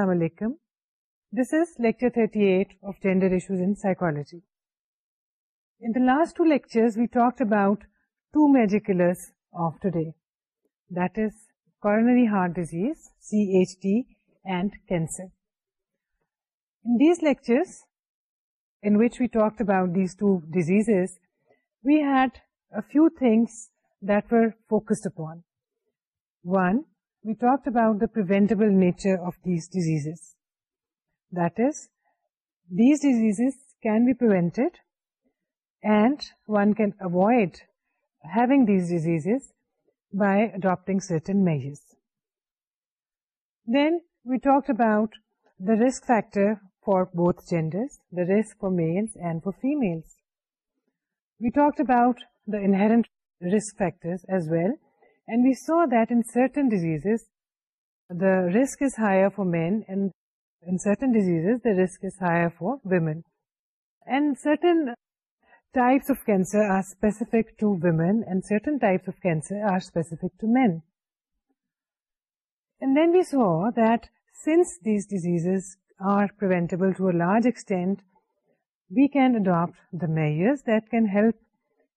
Assalamu alaikum. This is lecture 38 of Gender Issues in Psychology. In the last two lectures, we talked about two major killers of today. That is coronary heart disease, CHD, and cancer. In these lectures, in which we talked about these two diseases, we had a few things that were focused upon. One, we talked about the preventable nature of these diseases. That is, these diseases can be prevented and one can avoid having these diseases by adopting certain measures. Then we talked about the risk factor for both genders, the risk for males and for females. We talked about the inherent risk factors as well and we saw that in certain diseases, the risk is higher for men, and in certain diseases, the risk is higher for women. And certain types of cancer are specific to women, and certain types of cancer are specific to men. And then we saw that since these diseases are preventable to a large extent, we can adopt the measures that can help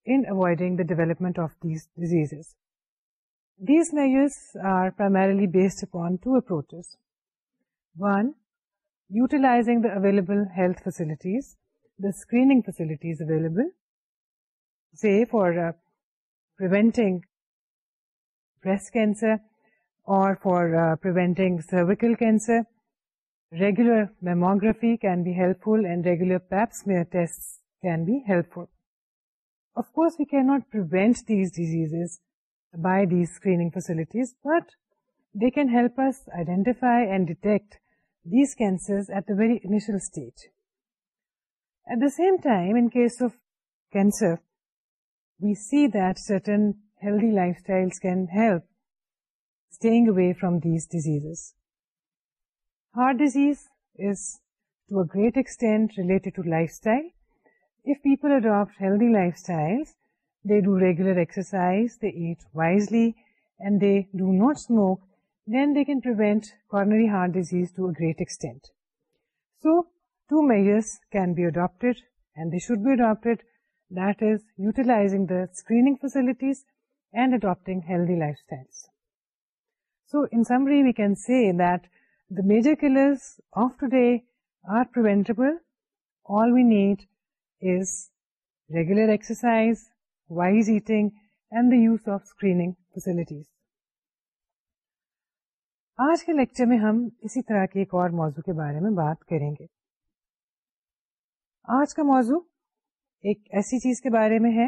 in avoiding the development of these diseases. These measures are primarily based upon two approaches. One, utilizing the available health facilities, the screening facilities available, say for uh, preventing breast cancer or for uh, preventing cervical cancer. Regular mammography can be helpful and regular pap smear tests can be helpful. Of course, we cannot prevent these diseases by these screening facilities, but they can help us identify and detect these cancers at the very initial stage. At the same time, in case of cancer, we see that certain healthy lifestyles can help staying away from these diseases. Heart disease is to a great extent related to lifestyle. If people adopt healthy lifestyles, they do regular exercise, they eat wisely, and they do not smoke, then they can prevent coronary heart disease to a great extent. So, two measures can be adopted, and they should be adopted, that is, utilizing the screening facilities and adopting healthy lifestyles. So, in summary, we can say that the major killers of today are preventable. All we need is regular exercise, wise and the use of facilities. آج کے lecture میں ہم اسی طرح کے ایک اور موضوع کے بارے میں بات کریں گے آج کا موضوع ایک ایسی چیز کے بارے میں ہے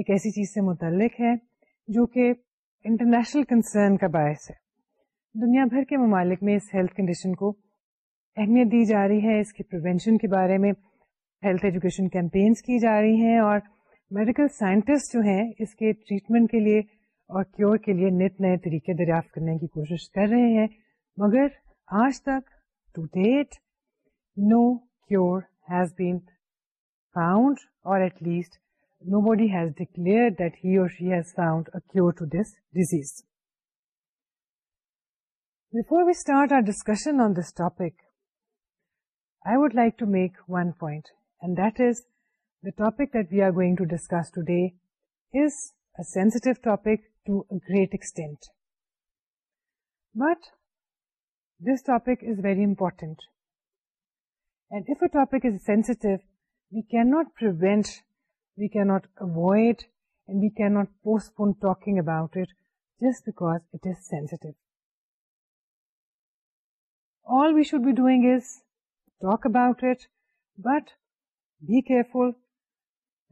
ایک ایسی چیز سے متعلق ہے جو کہ انٹرنیشنل کنسرن کا باعث ہے دنیا بھر کے ممالک میں اس ہیلتھ کنڈیشن کو اہمیت دی جا رہی ہے اس کے پروینشن کے بارے میں ہیلتھ ایجوکیشن کیمپینس کی جا رہی ہیں اور میڈیکل سائنٹسٹ جو ہیں اس کے ٹریٹمنٹ کے لیے اور کیور کے لیے نت نئے طریقے دریافت کرنے کی کوشش کر رہے ہیں مگر آج تک to date no cure has been found or at least nobody has declare that has found a cure to this disease before we start our discussion on this topic I would like to make one point and that is The topic that we are going to discuss today is a sensitive topic to a great extent. But this topic is very important. And if a topic is sensitive, we cannot prevent, we cannot avoid, and we cannot postpone talking about it just because it is sensitive. All we should be doing is talk about it, but be careful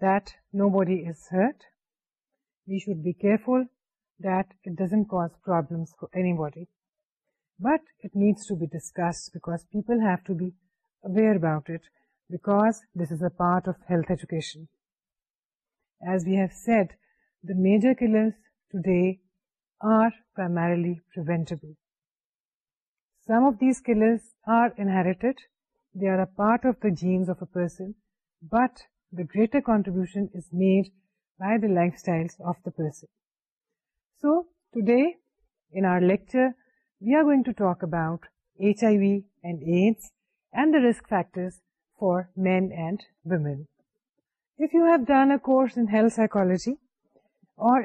that nobody is hurt. We should be careful that it doesn't cause problems for anybody. But it needs to be discussed because people have to be aware about it, because this is a part of health education. As we have said, the major killers today are primarily preventable. Some of these killers are inherited. They are a part of the genes of a person, but the greater contribution is made by the lifestyle of the person so today we are going to talk about H I V and AIDS and the risk factor for men and women if you have ڈنرسی or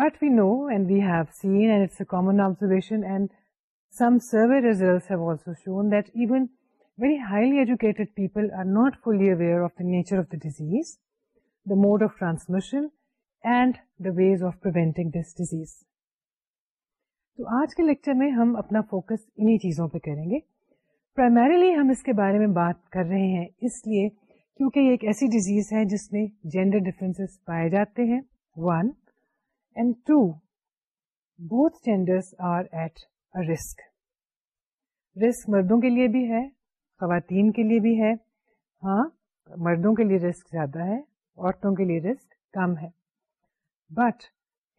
but we know and we have sends common observation very highly educated people are not fully aware of the nature of the disease the mode of transmission and the ways آفنگ this disease تو آج کے lecture میں ہم اپنا focus انہی چیزوں پہ کریں گے پرائمریلی ہم اس کے بارے میں بات کر رہے ہیں اس لیے کیونکہ یہ ایک ایسی ڈیزیز ہے جس میں جینڈر ڈفرینس پائے جاتے ہیں ون رسک مردوں کے لیے بھی ہے خواتین کے لیے بھی ہے ہاں مردوں کے لیے رسک زیادہ ہے عورتوں کے لیے رسک کم ہے but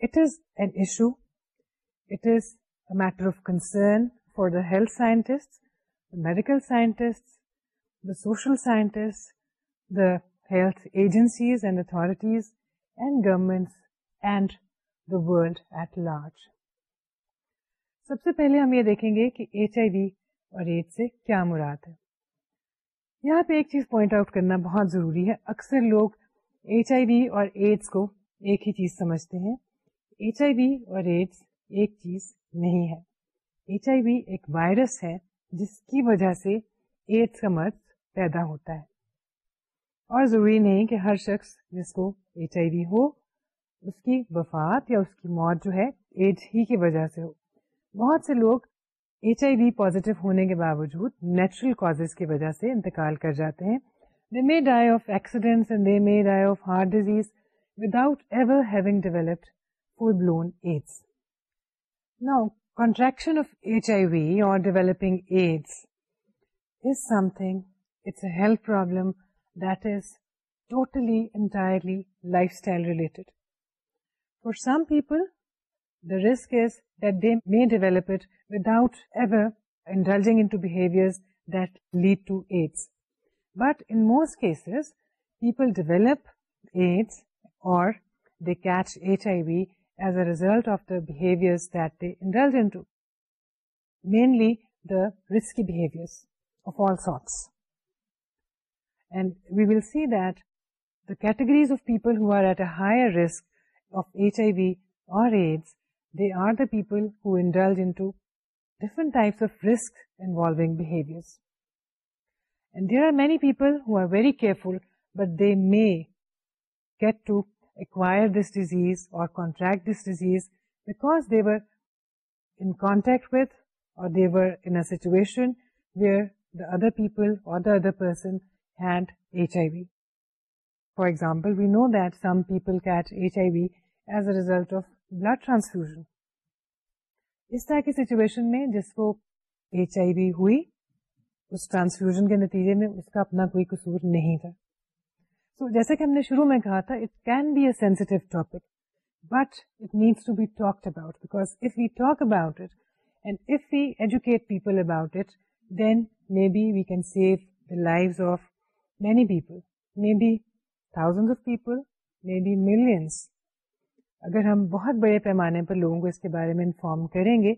it is an issue it is a matter of concern for the health scientist medical scientist the social scientist the health agencies and authorities and government and world at large سب سے پہلے ہم یہ دیکھیں گے کہ H I V اور AIDS سے کیا مراد ہے یہاں پہ ایک چیز پوائنٹ آؤٹ کرنا بہت ضروری ہے اکثر لوگ ایچ آئی وی اور ایڈس کو ایک ہی چیز سمجھتے ہیں ایچ آئی وی اور ایڈس ایک چیز نہیں ہے ایچ آئی وی ایک وائرس ہے جس کی وجہ سے ایڈس کا مرض پیدا ہوتا ہے اور ضروری نہیں کہ ہر شخص جس کو ایچ آئی وی ہو اس کی وفات یا اس کی موت جو ہے ایڈ ہی کی وجہ سے ہو بہت سے لوگ ایچ آئی وی پوزیٹو ہونے کے باوجود نیچرل کاز کی وجہ سے انتقال کر جاتے ہیں they may die of accidents and they may die of heart disease without ever having developed full blown AIDS now contraction of H I V or developing AIDS is something it's a health problem that is totally entirely lifestyle related For some people, the risk is that they may develop it without ever indulging into behaviors that lead to AIDS. But in most cases, people develop AIDS or they catch HIV as a result of the behaviors that they indulge into, mainly the risky behaviors of all sorts. And we will see that the categories of people who are at a higher risk of HIV or AIDS, they are the people who indulge into different types of risk involving behaviors. And there are many people who are very careful, but they may get to acquire this disease or contract this disease because they were in contact with or they were in a situation where the other people or the other person had HIV. For example, we know that some people catch HIV as a result of blood transfusion اس طرح کی situation میں جس کو H I V ہوئی اس ٹرانسفیوژ کے نتیجے میں اس کا اپنا کوئی قصور نہیں تھا سو جیسے کہ ہم نے شروع میں کہا تھا it can be a topic but it needs to be about because if we talk about it and if we educate people about it then maybe we can save the life of many people maybe thousand of people maybe millions اگر ہم بہت بڑے پیمانے پر لوگوں کو اس کے بارے میں انفارم کریں گے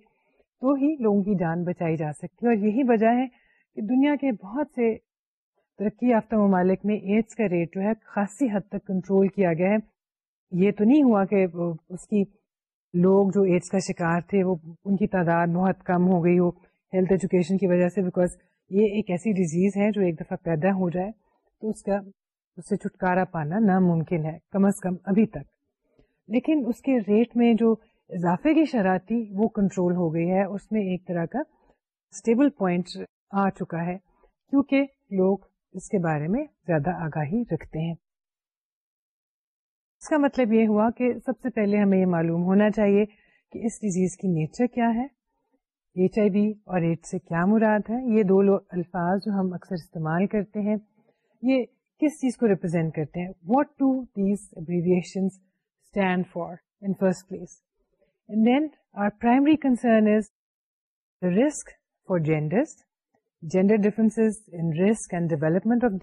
تو ہی لوگوں کی جان بچائی جا سکتی ہے اور یہی وجہ ہے کہ دنیا کے بہت سے ترقی یافتہ ممالک میں ایڈس کا ریٹ جو ہے خاصی حد تک کنٹرول کیا گیا ہے یہ تو نہیں ہوا کہ اس کی لوگ جو ایڈس کا شکار تھے وہ ان کی تعداد بہت کم ہو گئی ہو ہیلتھ ایجوکیشن کی وجہ سے بیکاز یہ ایک ایسی ڈیزیز ہے جو ایک دفعہ پیدا ہو جائے تو اس کا اس سے چھٹکارا پانا ناممکن ہے کم از کم ابھی تک لیکن اس کے ریٹ میں جو اضافے کی شرح تھی وہ کنٹرول ہو گئی ہے اس میں ایک طرح کا اسٹیبل پوائنٹ آ چکا ہے کیونکہ لوگ اس کے بارے میں زیادہ آگاہی رکھتے ہیں اس کا مطلب یہ ہوا کہ سب سے پہلے ہمیں یہ معلوم ہونا چاہیے کہ اس ڈیزیز کی نیچر کیا ہے ایچ آئی وی اور ایڈ سے کیا مراد ہے یہ دو الفاظ جو ہم اکثر استعمال کرتے ہیں یہ کس چیز کو ریپرزینٹ کرتے ہیں what do these abbreviations stand for in first place. And then our primary concern is the risk for genders, gender differences in risk and development of uh,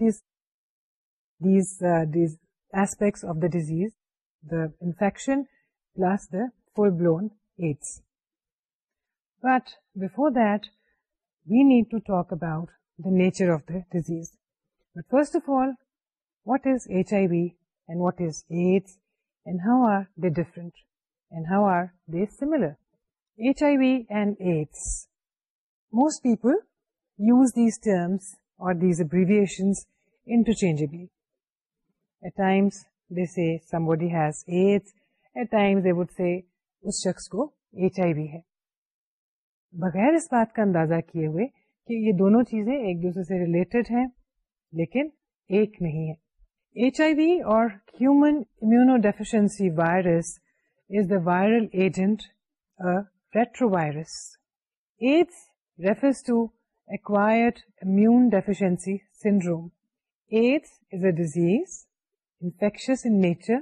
these aspects of the disease, the infection plus the full-blown AIDS. But before that, we need to talk about the nature of the disease. But first of all, what is HIV and what is AIDS اس شخص کو H I V ہے بغیر اس بات کا اندازہ کیے ہوئے کہ یہ دونوں چیزیں ایک دوسرے سے ریلیٹڈ ہیں لیکن ایک نہیں ہے HIV, or human immunodeficiency virus, is the viral agent, a retrovirus. AIDS refers to acquired immune deficiency syndrome. AIDS is a disease, infectious in nature,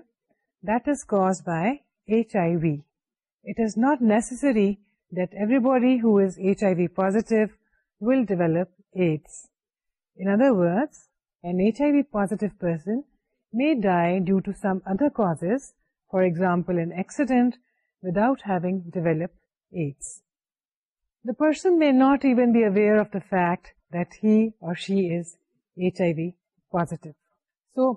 that is caused by HIV. It is not necessary that everybody who is HIV positive will develop AIDS. In other words, an H I V may person due die due to some other example an accident, without having AIDS the person person not even be aware of the the that he or she is H I V So, so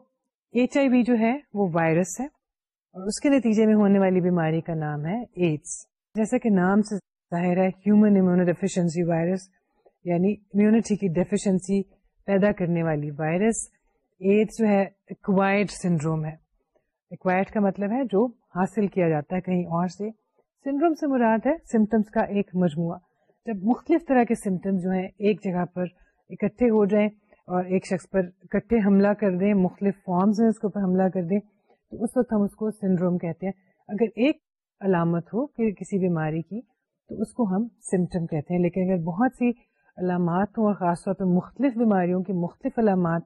H I V جو ہے وہ virus ہے اور اس کے نتیجے میں ہونے والی بیماری کا نام ہے ایڈس جیسے کہ نام سے ظاہر ہے ہیومن امیون وائرس یعنی امیونٹی کی ڈیفیشنسی پیدا کرنے والی وائرس ایڈس جو ہے سنڈروم ہے کا مطلب ہے جو حاصل کیا جاتا ہے کہیں اور سے سنڈروم سے مراد ہے سمٹمس کا ایک مجموعہ جب مختلف طرح کے سمٹمس جو ہیں ایک جگہ پر اکٹھے ہو جائیں اور ایک شخص پر اکٹھے حملہ کر دیں مختلف فارمز میں اس کے اوپر حملہ کر دیں تو اس وقت ہم اس کو سنڈروم کہتے ہیں اگر ایک علامت ہو کسی بیماری کی تو اس کو ہم سمٹم کہتے ہیں لیکن اگر بہت سی علامات ہوں اور خاص طور پہ مختلف بیماریوں کی مختلف علامات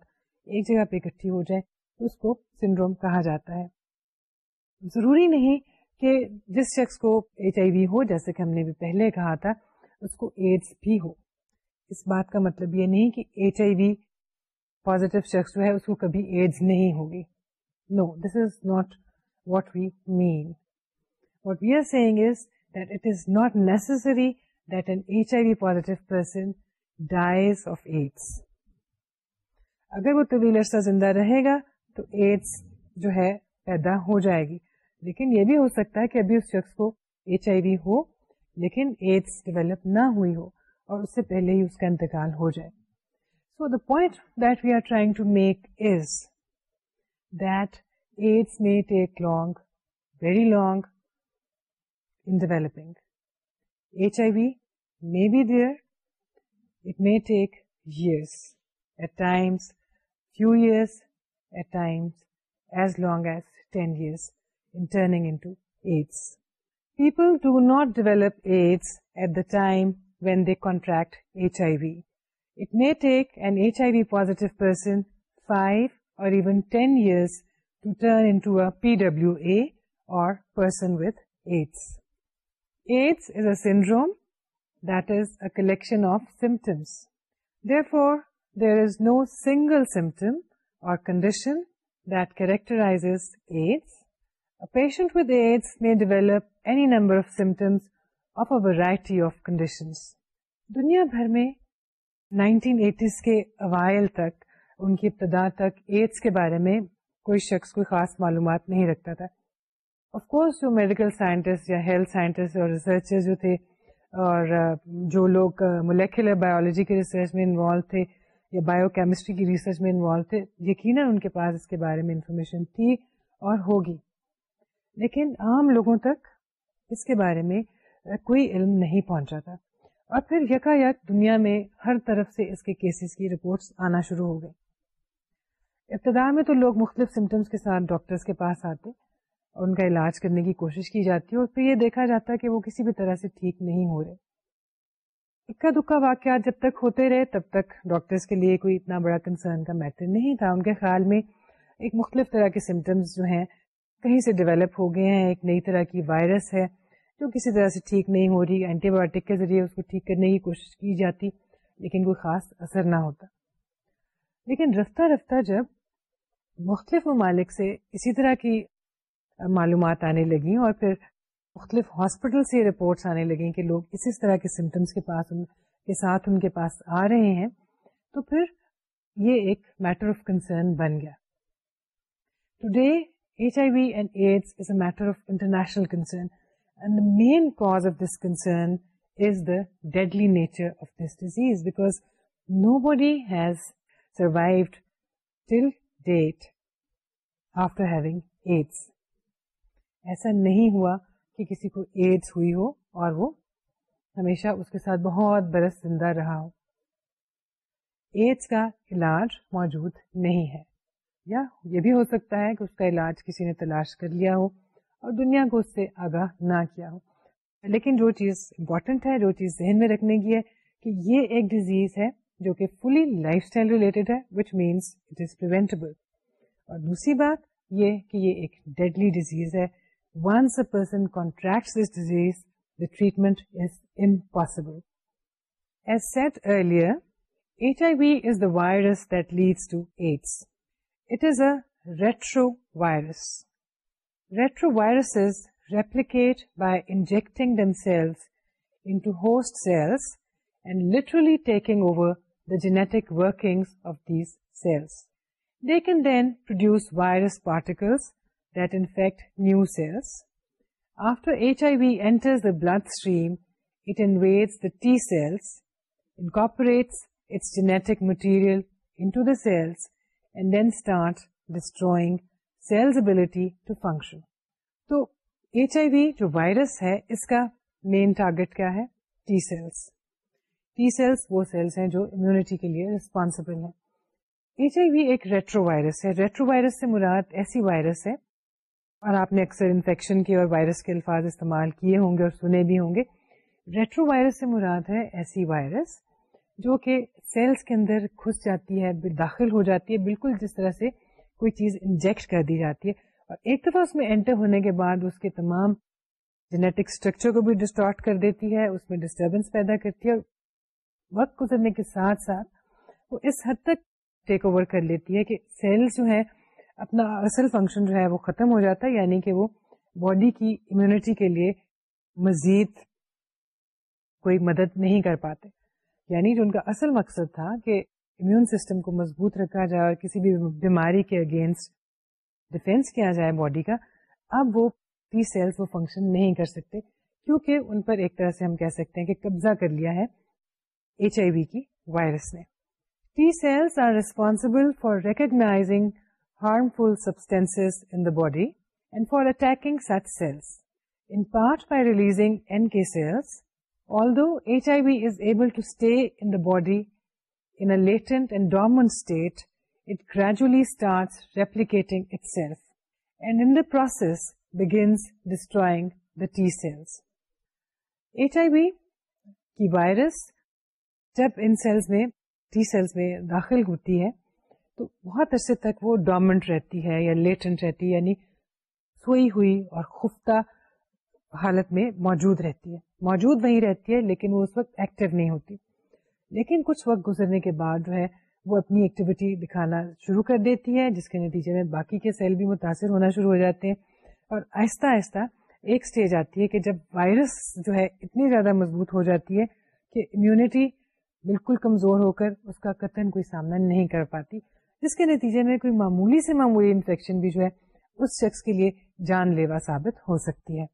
ایک جگہ پہ اکٹھی ہو جائیں تو اس کو سنڈروم کہا جاتا ہے ضروری نہیں کہ جس شخص کو ایچ آئی وی ہو جیسے کہ ہم نے بھی پہلے کہا تھا اس کو ایڈس بھی ہو اس بات کا مطلب یہ نہیں کہ ایچ آئی وی پوزیٹو شخص جو ہے اس کو کبھی ایڈز نہیں ہوگی no this is not what we mean what we are seeing is that it is not necessary اگر وہ طویل عرصہ زندہ رہے گا تو ایڈس جو ہے پیدا ہو جائے گی لیکن یہ بھی ہو سکتا ہے کہ ابھی اس شخص کو ایچ آئی وی ہو لیکن ایڈس ڈیولپ نہ ہوئی ہو اور اس سے پہلے ہی اس کا انتقال ہو جائے so the point that we are trying to make is that AIDS may take long very long in developing HIV may be there. It may take years, at times few years, at times as long as 10 years in turning into AIDS. People do not develop AIDS at the time when they contract HIV. It may take an HIV-positive person 5 or even 10 years to turn into a PWA or person with AIDS. AIDS is a of is a collection of symptoms no single symptom or condition characterizes characterize AIDS patient with AIDS میں develop any number of symptoms of a variety of conditions دنیا بھر میں 1980s کے اوائل تک ان کی ابتدا تک ایڈس کے بارے میں کوئی شخص کوئی خاص معلومات نہیں رکھتا تھا آف کورس جو میڈیکل سائنٹسٹ یا ہیلتھ سائنٹسٹ اور ریسرچر جو تھے اور جو لوگ مولیکولر بایولوجی کے ریسرچ میں انوالو تھے یا بایو کیمسٹری کی ریسرچ میں انوالو تھے یقیناً ان کے پاس اس کے بارے میں انفارمیشن تھی اور ہوگی لیکن عام لوگوں تک اس کے بارے میں کوئی علم نہیں پہنچا تھا اور پھر یکا یک دنیا میں ہر طرف سے اس کے کیسز کی رپورٹس آنا شروع ہو گئی ابتدا میں تو لوگ مختلف سمٹمس کے ساتھ ڈاکٹرس کے پاس آتے ان کا علاج کرنے کی کوشش کی جاتی ہے اور پھر یہ دیکھا جاتا ہے کہ وہ کسی بھی طرح سے ٹھیک نہیں ہو رہے اکا دکا واقعات جب تک ہوتے رہے تب تک ڈاکٹرس کے لیے کوئی اتنا بڑا کنسرن کا میٹر نہیں تھا ان کے خیال میں ایک مختلف طرح کے سمٹمس جو ہیں کہیں سے ڈیولپ ہو گئے ہیں ایک نئی طرح کی وائرس ہے جو کسی طرح سے ٹھیک نہیں ہو رہی اینٹی بایوٹک کے ذریعے اس کو ٹھیک کرنے کی کوشش کی جاتی لیکن کوئی خاص اثر نہ ہوتا لیکن رفتہ رفتہ جب مختلف ممالک سے اسی طرح کی معلومات آنے لگی اور پھر مختلف ہاسپٹل سے رپورٹس آنے لگیں کہ لوگ اس طرح کے سمٹمس کے پاس ان کے پاس آ رہے ہیں تو پھر یہ ایک میٹر آف کنسرن بن گیا today H I V and AIDS is a matter of international concern and the main cause of this concern is the deadly nature of this disease because nobody has survived till date after having AIDS ایسا نہیں ہوا کہ کسی کو ads ہوئی ہو اور وہ ہمیشہ اس کے ساتھ بہت برس زندہ رہا ہو ایڈس کا علاج موجود نہیں ہے یا یہ بھی ہو سکتا ہے کہ اس کا علاج کسی نے تلاش کر لیا ہو اور دنیا کو اس سے آگاہ نہ کیا ہو لیکن جو چیز امپورٹنٹ ہے جو چیز ذہن میں رکھنے کی ہے کہ یہ ایک ڈیزیز ہے جو کہ فلی لائف اسٹائل ریلیٹڈ ہے which means it is preventable اور دوسری بات یہ کہ یہ ایک ڈیڈلی ڈیزیز ہے Once a person contracts this disease, the treatment is impossible. As said earlier, HIV is the virus that leads to AIDS. It is a retrovirus. Retroviruses replicate by injecting themselves into host cells and literally taking over the genetic workings of these cells. They can then produce virus particles fact new cells after H I V enter the bloodstream it int the tells its genetic material into the cells and then start destroying سیلزبلٹی to function تو H I V جو virus ہے اس کا main target کیا ہے T cells T cells وہ cells ہیں جو امیونٹی کے لیے ریسپانسیبل ہے ایچ آئی وی ایک ریٹرو وائرس ہے ریٹرو وائرس سے مراد ایسی وائرس ہے اور آپ نے اکثر انفیکشن کے اور وائرس کے الفاظ استعمال کیے ہوں گے اور سنے بھی ہوں گے ریٹرو وائرس سے مراد ہے ایسی وائرس جو کہ سیلس کے اندر گھس جاتی ہے داخل ہو جاتی ہے بالکل جس طرح سے کوئی چیز انجیکٹ کر دی جاتی ہے اور ایک دفعہ اس میں انٹر ہونے کے بعد اس کے تمام جینیٹک اسٹرکچر کو بھی ڈسٹارٹ کر دیتی ہے اس میں ڈسٹربینس پیدا کرتی ہے اور وقت گزرنے کے ساتھ ساتھ وہ اس حد تک ٹیک اوور کر لیتی ہے کہ سیلس جو ہیں اپنا اصل فنکشن جو ہے وہ ختم ہو جاتا ہے یعنی کہ وہ باڈی کی امیونٹی کے لیے مزید کوئی مدد نہیں کر پاتے یعنی جو ان کا اصل مقصد تھا کہ امیون سسٹم کو مضبوط رکھا جائے اور کسی بھی بیماری کے اگینسٹ ڈیفینس کیا جائے باڈی کا اب وہ ٹی سیلس وہ فنکشن نہیں کر سکتے کیونکہ ان پر ایک طرح سے ہم کہہ سکتے ہیں کہ قبضہ کر لیا ہے ایچ آئی وی کی وائرس نے T cells are responsible for recognising harmful substances in the body and for attacking such cells, in part by releasing NK cells, although HIV is able to stay in the body in a latent and dormant state, it gradually starts replicating itself and in the process begins destroying the T cells. HIV کی virus جب ان cells میں T cells میں داخل ہوتی ہے تو بہت عرصے تک وہ ڈومنٹ رہتی ہے یا لیٹنٹ رہتی ہے یعنی سوئی ہوئی اور خفتہ حالت میں موجود رہتی ہے موجود نہیں رہتی ہے لیکن وہ اس وقت ایکٹیو نہیں ہوتی لیکن کچھ وقت گزرنے کے بعد جو ہے وہ اپنی ایکٹیویٹی دکھانا شروع کر دیتی ہے جس کے نتیجے میں باقی کے سیل بھی متاثر ہونا شروع ہو جاتے ہیں اور آہستہ آہستہ ایک اسٹیج آتی ہے کہ جب وائرس جو ہے اتنی زیادہ مضبوط ہو جاتی ہے کہ امیونٹی بالکل کمزور ہو کر اس کا کتن کوئی سامنا نہیں کر پاتی جس کے نتیجے میں کوئی معمولی سے معمولی انفیکشن بھی جو ہے اس شخص کے لیے جان لیوا ثابت ہو سکتی ہے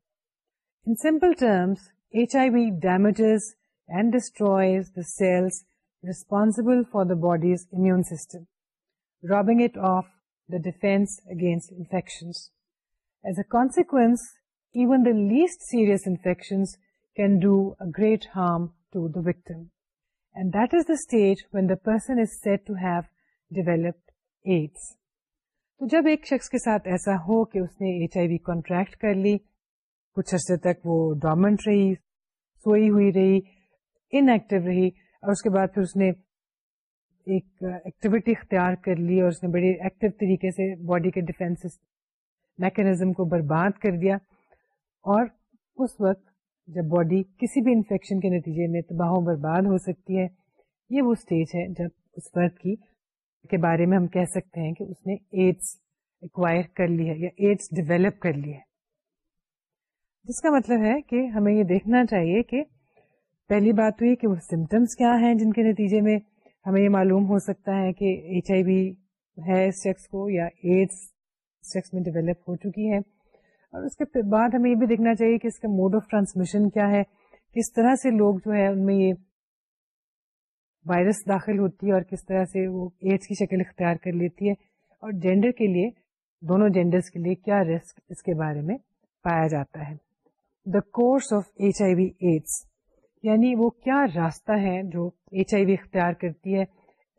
in simple H I V damages and cells responsible for the body's immune system robbing it of the defence against infection as a consequence even the least serious infection can do a great harm to the victim and that is the stage when the person is said to have develop AIDS تو جب ایک شخص کے ساتھ ایسا ہو کہ اس نے ایچ آئی وی کانٹریکٹ کر لی کچھ عرصے تک وہ ڈومنٹ رہی سوئی ہوئی رہی ان ایکٹیو رہی اور اس کے بعد پھر اس نے ایک ایکٹیویٹی اختیار کر لی اور اس نے بڑی ایکٹیو طریقے سے باڈی کے ڈیفینس میکینزم کو برباد کر دیا اور اس وقت جب باڈی کسی بھی انفیکشن کے نتیجے میں تباہوں برباد ہو سکتی ہے یہ وہ اسٹیج ہے جب اس فرد کی کے بارے میں ہم کہہ سکتے ہیں کہ اس نے ایڈس ایکوائر کر لی ہے یا ایڈس ڈیویلپ کر لی ہے جس کا مطلب ہے کہ ہمیں یہ دیکھنا چاہیے کہ پہلی بات تو یہ کہ وہ سمٹمس کیا ہیں جن کے نتیجے میں ہمیں یہ معلوم ہو سکتا ہے کہ ایچ آئی وی ہے اس شخص کو یا ایڈس شخص میں ڈیولپ ہو چکی ہے اور اس کے بعد ہمیں یہ بھی دیکھنا چاہیے کہ اس کا موڈ آف ٹرانسمیشن کیا ہے کس طرح سے لوگ جو ہے ان میں یہ وائرس داخل ہوتی ہے اور کس طرح سے وہ ایڈس کی شکل اختیار کر لیتی ہے اور جینڈر کے لیے دونوں جینڈرس کے کے لیے کیا رسک اس بارے میں پایا جاتا ہے the course of H I V AIDS یعنی وہ کیا راستہ ہے جو ایچ آئی وی اختیار کرتی ہے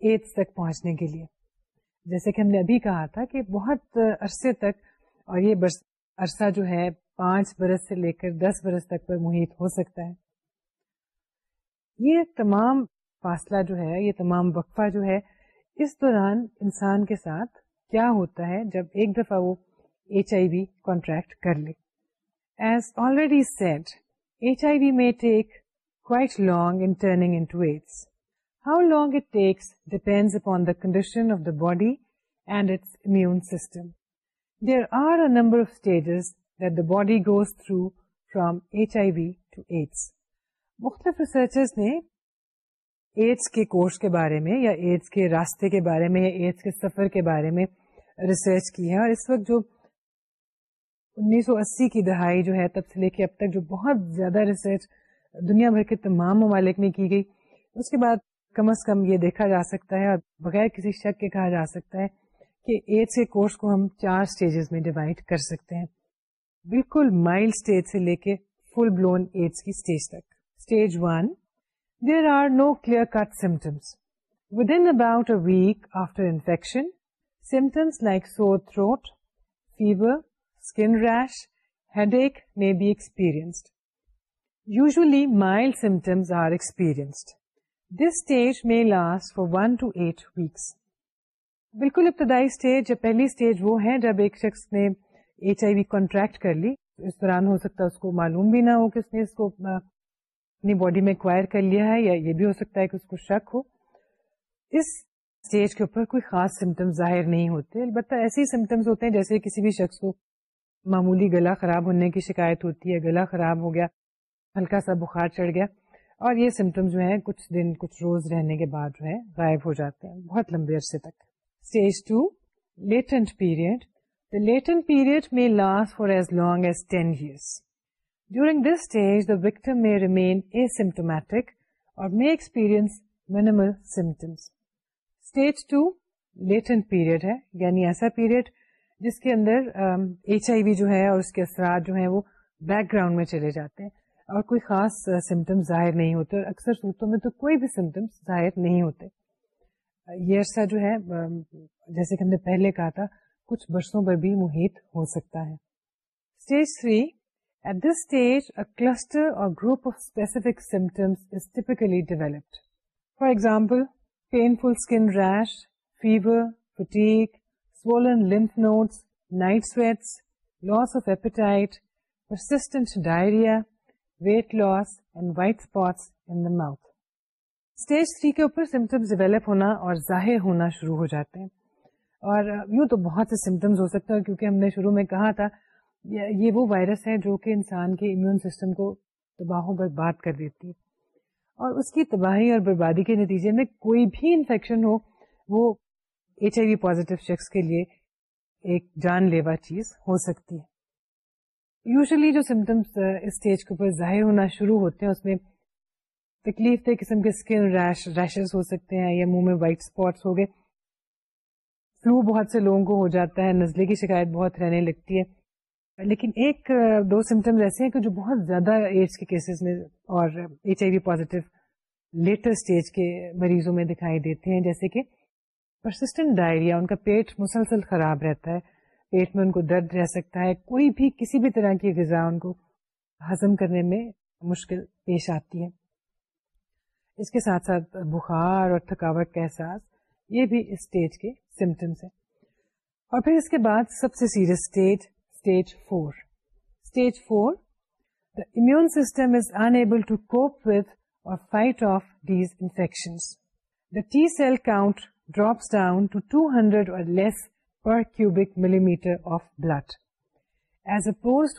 ایڈس تک پہنچنے کے لیے جیسے کہ ہم نے ابھی کہا تھا کہ بہت عرصے تک اور یہ عرصہ جو ہے پانچ برس سے لے کر دس برس تک پر محیط ہو سکتا ہے یہ تمام فاصلہ جو ہے یہ تمام وقفہ جو ہے اس دوران انسان کے ساتھ کیا ہوتا ہے جب ایک دفعہ وہ ایچ آئی وی کانٹریکٹ کر لے as already said H I V میں take quite long long in in turning to how it takes upon the condition of the body and its immune system there are a number of stages that the body goes through from H I V to AIDS مختلف researchers نے AIDS کے کے course بارے میں یا ads کے راستے کے بارے میں یا ایڈس کے سفر کے بارے میں ریسرچ کی ہے اور اس وقت جو انیس سو اسی کی دہائی جو ہے تب سے لے کے اب تک جو بہت زیادہ ریسرچ دنیا بھر کے تمام ممالک میں کی گئی اس کے بعد کم از کم یہ دیکھا جا سکتا ہے اور بغیر کسی شک کے کہا جا سکتا ہے کہ ایڈس کے کورس کو ہم چار سٹیجز میں ڈیوائڈ کر سکتے ہیں بالکل مائلڈ سٹیج سے لے کے فل بلون ایڈس کی سٹیج تک stage one there are no clear cut symptoms within about a week after infection experience usually mild symptoms are experience this stage میں last for one to eight weeks بالکل ابتدائی stage یا پہلی stage وہ ہے جب ایک شخص نے ایچ آئی وی کانٹیکٹ کر لی اس دوران ہو سکتا ہے اس کو معلوم بھی نہ ہو کہ اس نے اس کو اپنی باڈی میں ایکوائر کر لیا ہے یا یہ بھی ہو سکتا ہے کہ اس اس کو کو شک ہو اسٹیج کے اوپر کوئی خاص ظاہر نہیں ہوتے ہوتے البتہ ایسے ہیں جیسے کسی بھی شخص معمولی گلا خراب ہونے کی شکایت ہوتی ہے گلا خراب ہو گیا ہلکا سا بخار چڑھ گیا اور یہ سمٹمس جو ہیں کچھ دن کچھ روز رہنے کے بعد جو ہے غائب ہو جاتے ہیں بہت لمبے عرصے تک stage two latent period latent period میں last for as long as ten years during this stage the victim asymptomatic or یعنی ایسا پیریڈ جس کے اندر ایچ آئی وی جو ہے اور اس کے اثرات جو ہیں وہ بیک گراؤنڈ میں چلے جاتے ہیں اور کوئی خاص سمٹم ظاہر نہیں ہوتے اور اکثر صورتوں میں تو کوئی بھی سمٹمس ظاہر نہیں ہوتے یہ عرصہ جو ہے جیسے کہ ہم نے پہلے کہا تھا کچھ برسوں پر بھی محیط ہو سکتا ہے stage three At this stage, a cluster or group of specific symptoms is typically developed. For example, painful skin rash, fever, fatigue, swollen lymph nodes, night sweats, loss of appetite, persistent diarrhea, weight loss and white spots in the mouth. Stage 3 کے اوپر symptoms develop ہونا اور ظاہر ہونا شروع ہو جاتے ہیں. اور یوں تو بہت سے سمٹمس ہو سکتا ہے کیونکہ ہم نے شروع میں کہا تھا یہ وہ وائرس ہے جو کہ انسان کے امیون سسٹم کو تباہوں برباد کر دیتی ہے اور اس کی تباہی اور بربادی کے نتیجے میں کوئی بھی انفیکشن ہو وہ ایچ آئی وی پازیٹیو شخص کے لیے ایک جان لیوا چیز ہو سکتی ہے یوزلی جو سمٹمس uh, اسٹیج کے اوپر ظاہر ہونا شروع ہوتے ہیں اس میں تکلیف قسم کے اسکن ریش ریشز ہو سکتے ہیں یا منہ میں وائٹ اسپاٹس ہو گئے فلو بہت سے لوگوں کو ہو جاتا ہے نزلے کی شکایت بہت رہنے لگتی ہے لیکن ایک دو سمٹمز ایسے ہیں کہ جو بہت زیادہ ایڈس کے کیسز میں اور H I V positive later stage کے مریضوں میں دکھائی دیتے ہیں جیسے کہ پرسسٹنٹ ڈائریا ان کا پیٹ مسلسل خراب رہتا ہے پیٹ میں ان کو درد رہ سکتا ہے کوئی بھی کسی بھی طرح کی غذا ان کو ہضم کرنے میں مشکل پیش آتی ہے اس کے ساتھ ساتھ بخار اور تھکاوٹ کا احساس یہ بھی اسٹیج کے سمٹمس ہیں اور پھر اس کے بعد سب سے serious stage immune system is down to cope or of per infection millimetre of blood as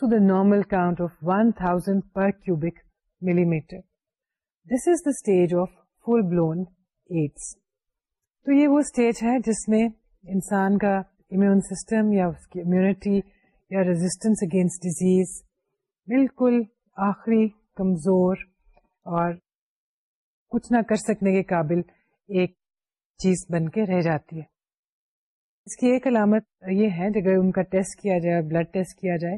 to normal count of one thousand per cubic millimeter. This is the stage of full blown AIDS تو یہ وہ اسٹیج ہے جس میں انسان کا immune system یا اس کی امیونٹی یا ریزسٹینس اگینسٹ ڈیزیز بالکل آخری کمزور اور کچھ نہ کر سکنے کے قابل ایک چیز بن کے رہ جاتی ہے اس کی ایک علامت یہ ہے کہ اگر ان کا ٹیسٹ کیا جائے بلڈ ٹیسٹ کیا جائے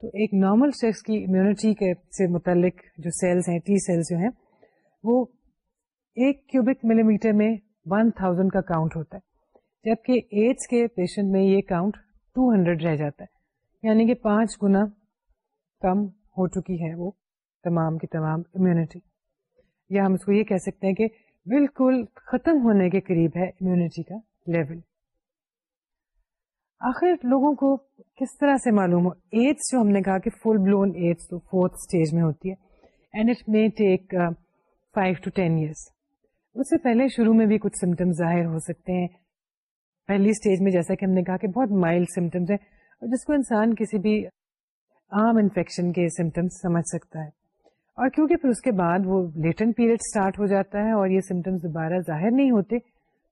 تو ایک نارمل شخص کی امیونٹی کے سے متعلق جو سیلز ہیں ٹی سیلز جو ہیں وہ ایک کیوبک ملی میٹر میں ون تھاؤزینڈ کا کاؤنٹ ہوتا ہے جبکہ ایڈس کے پیشنٹ میں یہ کاؤنٹ ٹو ہنڈریڈ رہ جاتا ہے یعنی کہ پانچ گنا کم ہو چکی ہے وہ تمام کی تمام امیونٹی یا ہم اس کو یہ کہہ سکتے ہیں کہ بالکل ختم ہونے کے قریب ہے امیونٹی کا لیول آخر لوگوں کو کس طرح سے معلوم ہو ایڈس جو ہم نے کہا کہ فل بلون ایڈس تو فورتھ اسٹیج میں ہوتی ہے and it may take five to ten years اس سے پہلے شروع میں بھی کچھ سمٹمس ظاہر ہو سکتے ہیں پہلی اسٹیج میں جیسا کہ ہم نے کہا کہ بہت مائلڈ سمٹمس ہیں جس کو انسان کسی بھی عام انفیکشن کے سمٹمس سمجھ سکتا ہے اور کیونکہ پھر اس کے بعد وہ لیٹن پیریڈ سٹارٹ ہو جاتا ہے اور یہ سمٹمس دوبارہ ظاہر نہیں ہوتے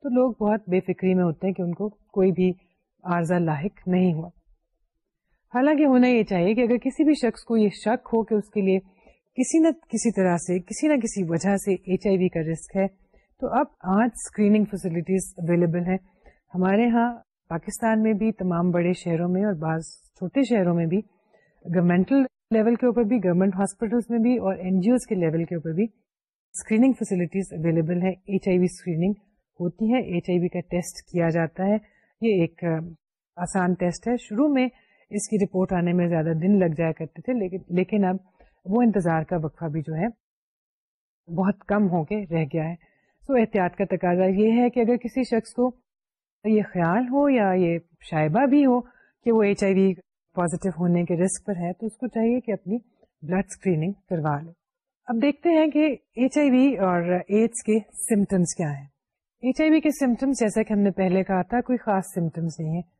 تو لوگ بہت بے فکری میں ہوتے ہیں کہ ان کو کوئی بھی عارضہ لاحق نہیں ہوا حالانکہ ہونا یہ چاہیے کہ اگر کسی بھی شخص کو یہ شک ہو کہ اس کے لیے کسی نہ کسی طرح سے کسی نہ کسی وجہ سے ایچ آئی وی کا رسک ہے تو اب آج اسکریننگ فیسلٹیز اویلیبل ہیں ہمارے ہاں پاکستان میں بھی تمام بڑے شہروں میں اور بعض چھوٹے شہروں میں بھی گورمنٹل لیول کے اوپر بھی گورنمنٹ ہاسپٹلس میں بھی اور این جی اوز کے لیول کے اوپر بھی اسکریننگ فیسلٹیز اویلیبل ہے ایچ آئی وی اسکریننگ ہوتی ہے ایچ آئی وی کا ٹیسٹ کیا جاتا ہے یہ ایک آسان ٹیسٹ ہے شروع میں اس کی رپورٹ آنے میں زیادہ دن لگ جایا کرتے تھے لیکن اب وہ انتظار کا وقفہ بھی جو ہے بہت کم ہو کے رہ گیا ہے سو احتیاط کا تقاضا یہ ہے کہ اگر کسی شخص کو یہ خیال ہو یا یہ شائبہ بھی ہو کہ وہ ایچ آئی وی پازیٹیو ہونے کے رسک پر ہے تو اس کو چاہیے کہ اپنی بلڈ اسکریننگ کروا لے اب دیکھتے ہیں کہ ایچ آئی وی اور ایڈس کے سمٹمس کیا ہیں ایچ آئی وی کے سمٹمس جیسا کہ ہم نے پہلے کہا تھا کوئی خاص سمٹمس نہیں ہے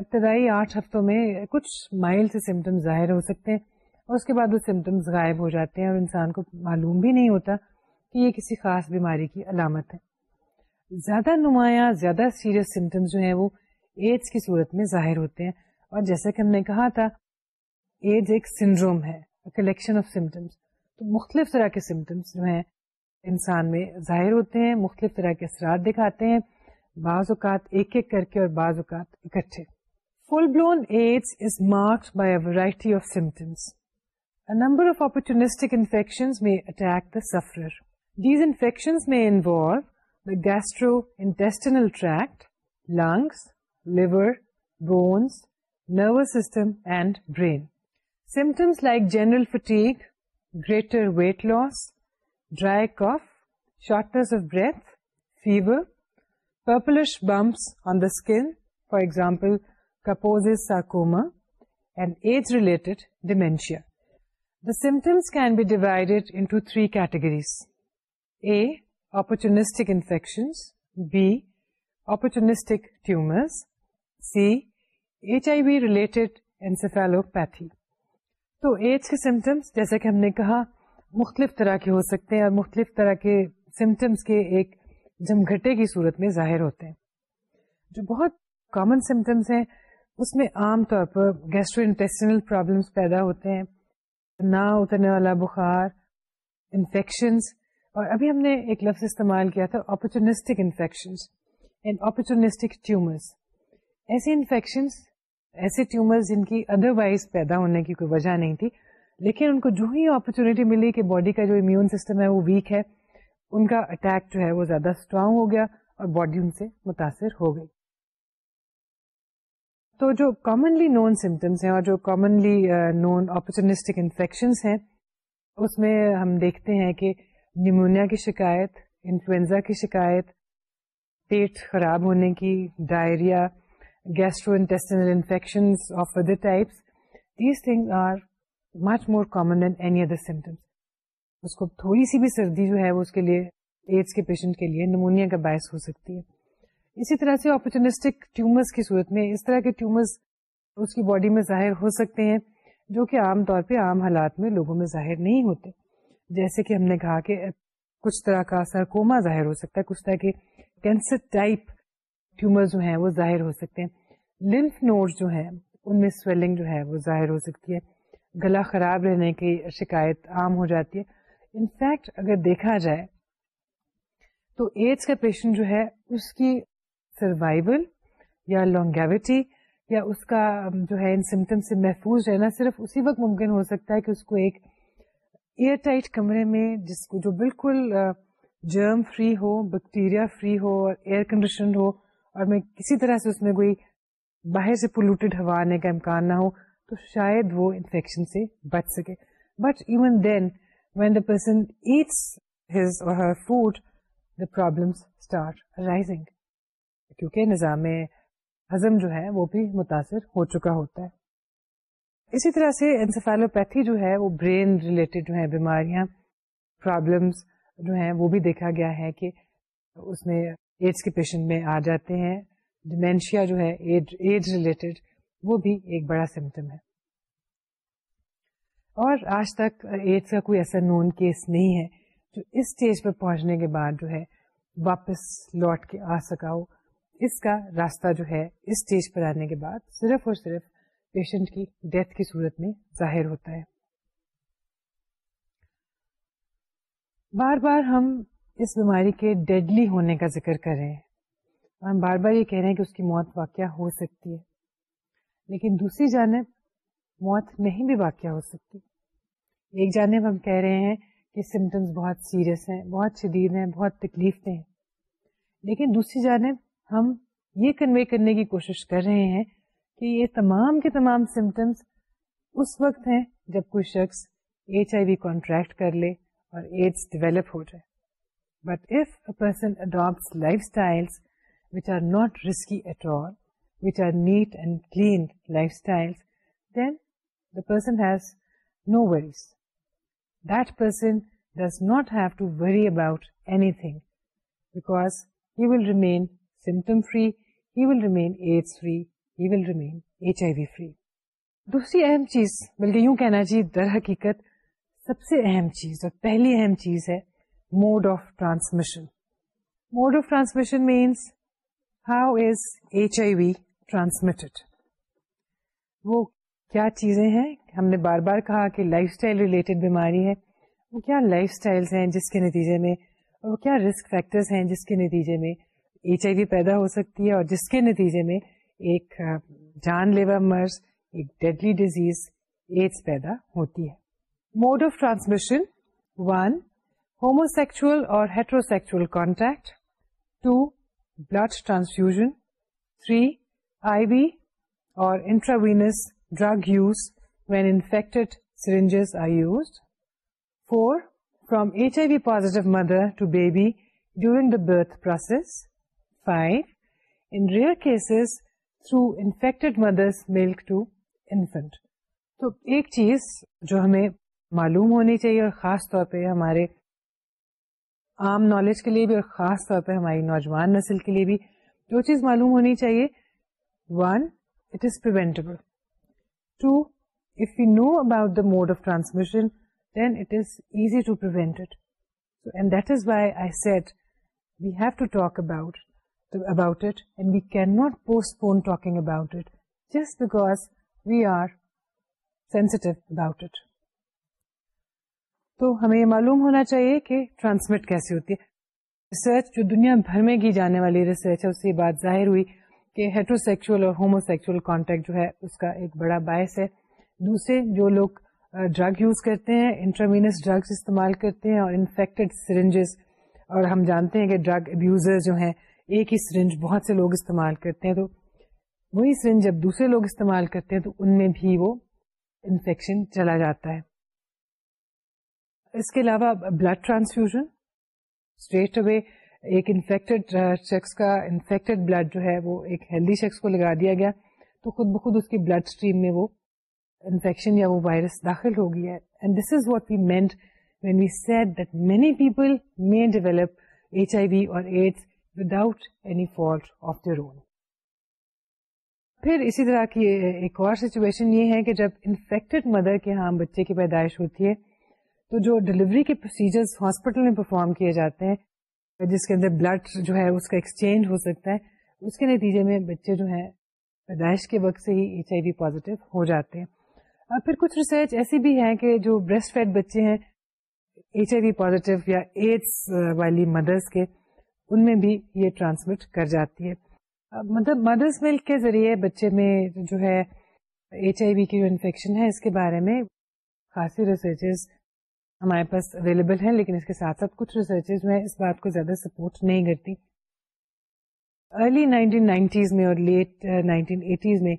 ابتدائی آٹھ ہفتوں میں کچھ مائل سے سمٹمس ظاہر ہو سکتے ہیں اور اس کے بعد وہ سمٹمس غائب ہو جاتے ہیں اور انسان کو معلوم بھی نہیں ہوتا کہ یہ کسی خاص بیماری کی علامت ہے زیادہ نمایاں زیادہ سیریس سمٹمس جو ہیں وہ ایڈس کی صورت میں ظاہر ہوتے ہیں اور جیسا کہ ہم نے کہا تھا ایڈز ایک سنڈروم ہے کلیکشن آف سمٹمس تو مختلف طرح کے سمٹمس جو ہیں انسان میں ظاہر ہوتے ہیں مختلف طرح کے اثرات دکھاتے ہیں بعض اوقات ایک ایک کر کے اور بعض اوقات اکٹھے full blown AIDS is by a of symptoms میں involve the gastrointestinal tract, lungs, liver, bones, nervous system, and brain. Symptoms like general fatigue, greater weight loss, dry cough, shortness of breath, fever, purplish bumps on the skin, for example, Kaposi's sarcoma, and age-related dementia. The symptoms can be divided into three categories. A. Opportunistic infections B opportunistic tumours C H I B related encephalopathy تو AIDS کے symptoms جیسا کہ ہم نے کہا مختلف طرح کے ہو سکتے ہیں اور مختلف طرح کے سمٹمس کے ایک جمگھٹے کی صورت میں ظاہر ہوتے ہیں جو بہت کامن سمٹمس ہیں اس میں عام طور پر گیسٹرو انٹیسٹنل پرابلمس پیدا ہوتے ہیں نہ اترنے والا بخار انفیکشنس اور ابھی ہم نے ایک لفظ استعمال کیا تھا اپرچونسٹک انفیکشن جن کی ادروائز پیدا ہونے کی کوئی وجہ نہیں تھی لیکن ان کو جو ہی اپرچونیٹی ملی کہ باڈی کا جو امیون سسٹم ہے وہ ویک ہے ان کا اٹیک جو ہے وہ زیادہ اسٹرانگ ہو گیا اور باڈی ان سے متاثر ہو گئی تو جو کامنلی نون سمٹمس ہیں اور جو کامنلی نون اپرچونسٹک انفیکشنس ہیں اس میں ہم دیکھتے ہیں کہ نیمونیا کی شکایت انفلوئنزا کی شکایت پیٹ خراب ہونے کی diarrhoea gastrointestinal infections of other types these thing are much more common than any other symptoms اس کو تھوڑی سی بھی سردی جو ہے وہ اس کے لیے ایڈس کے پیشنٹ کے لیے نمونیا کا باعث ہو سکتی ہے اسی طرح سے اپرچونسٹک ٹیومرس کی صورت میں اس طرح کے ٹیومرس اس کی باڈی میں ظاہر ہو سکتے ہیں جو کہ عام طور پہ عام حالات میں لوگوں میں ظاہر نہیں ہوتے جیسے کہ ہم نے کہا کہ کچھ طرح کا سرکوما ظاہر ہو سکتا ہے کچھ طرح کے کینسر ٹائپ ٹیومر جو ہیں وہ ظاہر ہو سکتے ہیں لمف نوٹ جو ہیں ان میں سویلنگ جو ہے وہ ظاہر ہو سکتی ہے گلا خراب رہنے کی شکایت عام ہو جاتی ہے انفیکٹ اگر دیکھا جائے تو ایڈس کا پیشنٹ جو ہے اس کی سروائول یا لانگیوٹی یا اس کا جو ہے ان سمٹم سے محفوظ رہنا صرف اسی وقت ممکن ہو سکتا ہے کہ اس کو ایک ایئر ٹائٹ کمرے میں جس کو جو بالکل جرم فری ہو بیکٹیریا فری ہو اور ایئر کنڈیشن ہو اور میں کسی طرح سے اس میں کوئی باہر سے پولوٹیڈ ہوا آنے کا امکان نہ ہو تو شاید وہ انفیکشن سے بچ سکے but even then when the person eats his or her food the start rising کیونکہ نظام ہزم جو ہے وہ بھی متاثر ہو چکا ہوتا ہے اسی طرح سے انسفیلوپیتھی جو ہے وہ برین ریلیٹڈ جو ہے بیماریاں پرابلمس جو ہیں وہ بھی دیکھا گیا ہے کہ اس میں ایڈس کے پیشنٹ میں آ جاتے ہیں ڈیمینشیا جو ہے ایج ریلیٹڈ وہ بھی ایک بڑا سمٹم ہے اور آج تک ایڈس کا کوئی ایسا نون کیس نہیں ہے جو اس اسٹیج پر پہنچنے کے بعد جو ہے واپس لوٹ کے آ سکا ہو اس کا راستہ جو ہے اس اسٹیج پر آنے کے بعد صرف اور صرف پیشنٹ کی ڈیتھ کی صورت میں ظاہر ہوتا ہے بار بار ہم اس بیماری کے ڈیڈلی ہونے کا ذکر کر رہے ہیں اور ہم بار بار یہ کہہ رہے ہیں کہ اس کی موت واقع ہو سکتی ہے لیکن دوسری جانب موت نہیں بھی واقع ہو سکتی ایک جانب ہم کہہ رہے ہیں کہ سمٹمس بہت سیریس ہیں بہت شدید ہیں بہت تکلیف دہ ہیں لیکن دوسری جانب ہم یہ کنوے کرنے کی کوشش کر رہے ہیں یہ تمام کے تمام سمٹمس اس وقت ہیں جب کوئی شخص ایچ آئی وی کانٹریکٹ کر لے اور ایڈس ڈیویلپ ہو جائے but if a person adopt lifestyle which are not risky at all which are neat and clean lifestyle then the person has no worries that person does not have to worry about anything because he will remain symptom free he will remain AIDS free will remain H I V free دوسری اہم چیز بلکہ یوں کہنا چاہیے جی، در حقیقت سب سے اہم چیز اور پہلی اہم چیز ہے mode of transmission mode of transmission means how is H I V transmitted وہ کیا چیزیں ہیں ہم نے بار بار کہا کہ لائف اسٹائل ریلیٹڈ بیماری ہے وہ کیا لائف اسٹائل ہیں جس کے نتیجے میں اور وہ کیا رسک فیکٹرس ہیں جس کے نتیجے میں ایچ آئی وی پیدا ہو سکتی ہے اور جس کے نتیجے میں ایک جان لیوا مرض ایک ڈیڈلی ڈیزیز ایڈس پیدا ہوتی ہے mode of transmission one homosexual اور heterosexual contact two blood transfusion three I B اور intravenous drug use when infect syringes are use four from H I V positive mother to baby during the birth process five in rare cases through infected mothers milk to infant. تو ایک چیز جو ہمیں معلوم ہونی چاہیے اور خاص طور پہ ہمارے عام نالج کے لیے بھی اور خاص طور پہ ہماری نوجوان نسل کے لیے بھی دو چیز معلوم ہونی چاہیے one it is preventable two if you know about the mode of transmission then it is easy to it and that is why I set we have to talk about about it and we can not postpone talking about it just back we آرسٹیو about it تو ہمیں یہ معلوم ہونا چاہیے کہ transmit کیسے ہوتی ہے ریسرچ جو دنیا بھر میں کی جانے والی ریسرچ ہے اس سے یہ بات ظاہر ہوئی کہ ہیٹرو ہیٹروسیکچل اور ہومو سیکچوئل کانٹیکٹ جو ہے اس کا ایک بڑا باعث ہے دوسرے جو لوگ ڈرگ یوز کرتے ہیں انٹرمینس ڈرگس استعمال کرتے ہیں اور انفیکٹڈ سرنجز اور ہم جانتے ہیں کہ ڈرگ ابیوزر جو ہیں ایک ہی سرنج بہت سے لوگ استعمال کرتے ہیں تو وہی سرنج جب دوسرے لوگ استعمال کرتے ہیں تو ان میں بھی وہ انفیکشن چلا جاتا ہے اس کے علاوہ بلڈ ٹرانسفیوژن اسٹریٹ اوے ایک انفیکٹڈ شخص کا انفیکٹڈ بلڈ جو ہے وہ ایک ہیلدی شخص کو لگا دیا گیا تو خود بخود اس کی بلڈ اسٹریم میں وہ انفیکشن یا وہ وائرس داخل ہو گیا ہے without any any fault of their own پھر اسی طرح کی ایک اور سچویشن یہ ہے کہ جب انفیکٹڈ مدر کے ہاں بچے کی پیدائش ہوتی ہے تو جو ڈلیوری کے پروسیجرز ہاسپٹل میں پرفارم کیے جاتے ہیں جس کے اندر بلڈ جو ہے اس کا ایکسچینج ہو سکتا ہے اس کے نتیجے میں بچے جو ہے پیدائش کے وقت سے ہی ایچ آئی وی پازیٹیو ہو جاتے ہیں اور پھر کچھ ریسرچ ایسی بھی ہے کہ جو بریسٹ فیڈ بچے ہیں ایچ آئی وی پازیٹیو یا ایڈس والی مدرس کے ان میں بھی یہ ٹرانسمٹ کر جاتی ہے مطلب مدرس ملک کے ذریعے بچے میں جو ہے ایچ آئی وی کی جو انفیکشن ہے اس کے بارے میں خاصی ریسرچز ہمارے پاس اویلیبل ہیں لیکن اس کے ساتھ ساتھ کچھ ریسرچز میں اس بات کو زیادہ سپورٹ نہیں کرتی ارلی نائنٹین نائنٹیز میں اور لیٹ نائنٹین ایٹیز میں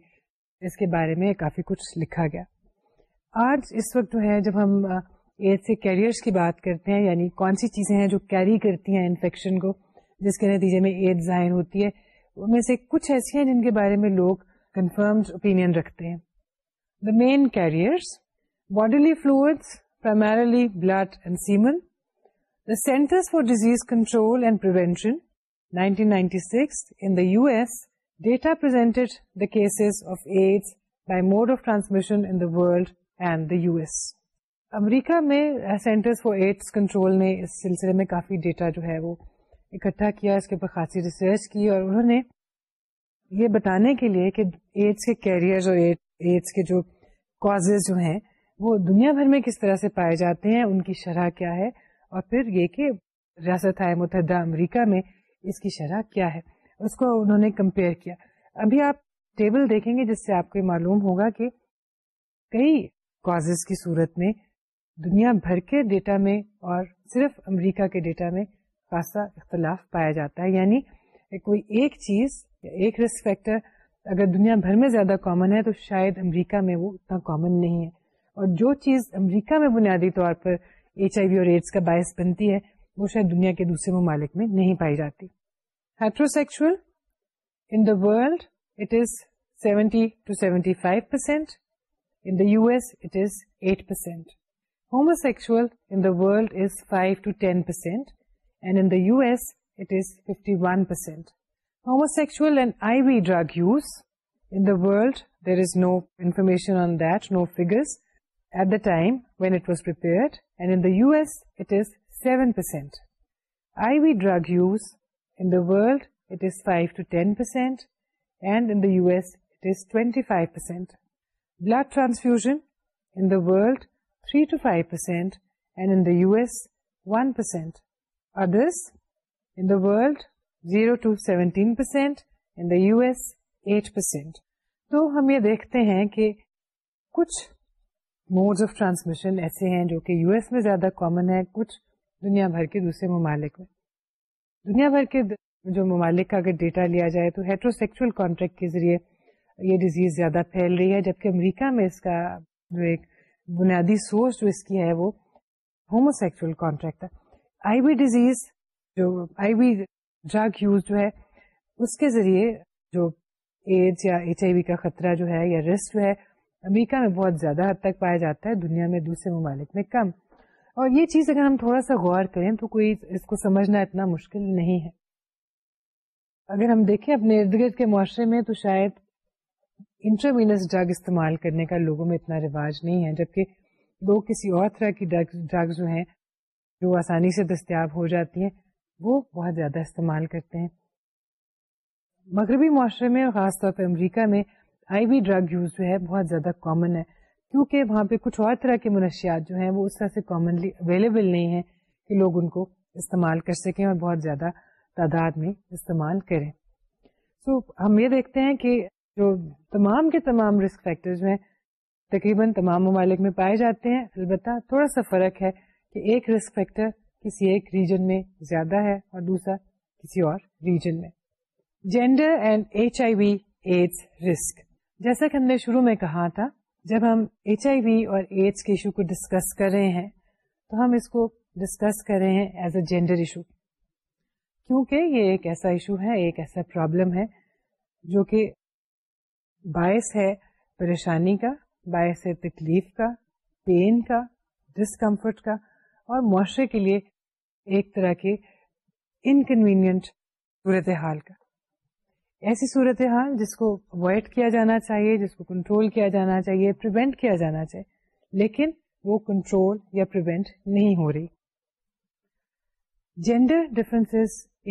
اس کے بارے میں کافی کچھ لکھا گیا آج اس وقت جو ہے جب ہم ایڈ uh, سے کیریئرس کی بات کرتے ہیں یعنی کون سی چیزیں ہیں جو کیری کرتی ہیں انفیکشن کو جس کے نتیجے میں ایڈ ظاہر ہوتی ہے ان میں سے کچھ ایسی ہیں جن کے بارے میں لوگ کنفرمڈ اوپین رکھتے ہیں the main carriers bodily fluids primarily blood and semen the centers for disease control and prevention 1996 in the US, data presented the cases of AIDS by mode of transmission in the world and the US. امریکہ میں centres for AIDS control نے اس سلسلے میں کافی data جو ہے وہ اکٹھا کیا اس کے اوپر خاصی ریسرچ کی اور انہوں نے یہ بتانے کے لیے کہ ایڈس کے کیریئر اور ایڈس کے جو کاز جو ہیں وہ دنیا بھر میں کس طرح سے پائے جاتے ہیں ان کی شرح کیا ہے اور پھر یہ کہ ریاست متحدہ امریکہ میں اس کی شرح کیا ہے اس کو انہوں نے کمپیئر کیا ابھی آپ ٹیبل دیکھیں گے جس سے آپ کو معلوم ہوگا کہ کئی کاز کی صورت میں دنیا بھر کے ڈیٹا میں اور صرف امریکہ کے ڈیٹا میں خاصا اختلاف پایا جاتا ہے یعنی کوئی ایک چیز ایک رسک فیکٹر اگر دنیا بھر میں زیادہ کامن ہے تو شاید امریکہ میں وہ اتنا کامن نہیں ہے اور جو چیز امریکہ میں بنیادی طور پر ایچ آئی وی اور ایڈس کا باعث بنتی ہے وہ شاید دنیا کے دوسرے ممالک میں نہیں پائی جاتی heterosexual in the it is two five percent in the U S it is eight percent homosexual in the world is five two ten percent and instance نوفارمیشنٹی five percent blood transfused three two five percent others in the world zero two seventeen percent in the U S eight percent تو ہم یہ دیکھتے ہیں کہ کچھ modes of transmission ایسے ہیں جو کہ یو ایس میں زیادہ کامن ہے کچھ دنیا بھر کے دوسرے ممالک میں دنیا بھر کے جو ممالک کا اگر ڈیٹا لیا جائے تو ہیٹروسیکچل کانٹریکٹ کے ذریعے یہ ڈیزیز زیادہ پھیل رہی ہے جبکہ امریکہ میں اس کا جو ایک بنیادی سورس جو اس کی ہے وہ ہوموسیکچل کانٹریکٹ ہے آئی ڈیزیز جو آئی ڈرگ یوز جو ہے اس کے ذریعے جو ایڈس یا ایچ آئی وی کا خطرہ جو ہے یا رسک جو ہے امریکہ میں بہت زیادہ حد تک پایا جاتا ہے دنیا میں دوسرے ممالک میں کم اور یہ چیز اگر ہم تھوڑا سا غور کریں تو کوئی اس کو سمجھنا اتنا مشکل نہیں ہے اگر ہم دیکھیں اپنے ارد گرد کے معاشرے میں تو شاید انٹرمینس ڈرگ استعمال کرنے کا لوگوں میں اتنا رواج نہیں ہے جبکہ لوگ کسی اور طرح کی ڈرگ جو ہیں جو آسانی سے دستیاب ہو جاتی ہیں وہ بہت زیادہ استعمال کرتے ہیں مغربی معاشرے میں اور خاص طور پہ امریکہ میں آئی وی ڈرگ یوز جو ہے بہت زیادہ کامن ہے کیونکہ وہاں پہ کچھ اور طرح کے منشیات جو ہیں وہ اس طرح سے کامنلی اویلیبل نہیں ہیں کہ لوگ ان کو استعمال کر سکیں اور بہت زیادہ تعداد میں استعمال کریں سو so, ہم یہ دیکھتے ہیں کہ جو تمام کے تمام رسک فیکٹر جو ہیں تقریباً تمام ممالک میں پائے جاتے ہیں البتہ تھوڑا سا فرق ہے کہ ایک رسک فیکٹر کسی ایک ریجن میں زیادہ ہے اور دوسرا کسی اور ریجن میں gender and H I V AIDS risk جیسا کہ ہم نے شروع میں کہا تھا جب ہم ایچ آئی وی اور ایڈس کے ایشو کو ڈسکس کر رہے ہیں تو ہم اس کو ڈسکس کر رہے ہیں ایز اے جینڈر ایشو کیونکہ یہ ایک ایسا ایشو ہے ایک ایسا پرابلم ہے جو کہ باعث ہے پریشانی کا باعث ہے تکلیف کا پین کا ڈسکمفرٹ کا اور معاشرے کے لیے ایک طرح کے انکنوینئنٹ صورت حال کا ایسی صورتحال جس کو اوائڈ کیا جانا چاہیے جس کو کنٹرول کیا جانا چاہیے کیا جانا چاہیے لیکن وہ کنٹرول یا پریوینٹ نہیں ہو رہی gender difference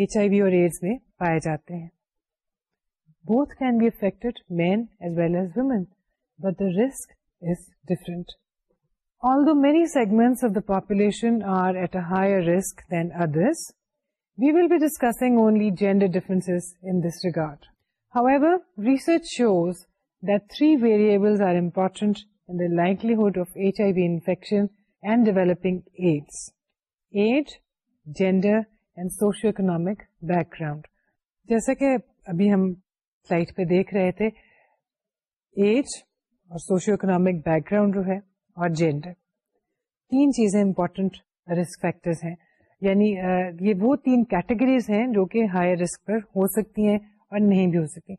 H I V اور ایڈز میں پائے جاتے ہیں both can be affect men as well as women but the risk all the many segment of the population are at a higher risking we will be discussing only gender difference regard however shows three variables are important the likelihood of H I V infection and developing AIDS age gender and socio economic background جیسا کہ ابھی ہم سلائی پہ دیکھ رہے تھے age اور سوشیو اکنامک بیک گراؤنڈ جو ہے اور جینڈر تین چیزیں امپورٹنٹ رسک فیکٹر یعنی یہ وہ تین کیٹیگریز ہیں جو کہ ہائی رسک پر ہو سکتی ہیں اور نہیں بھی ہو سکتی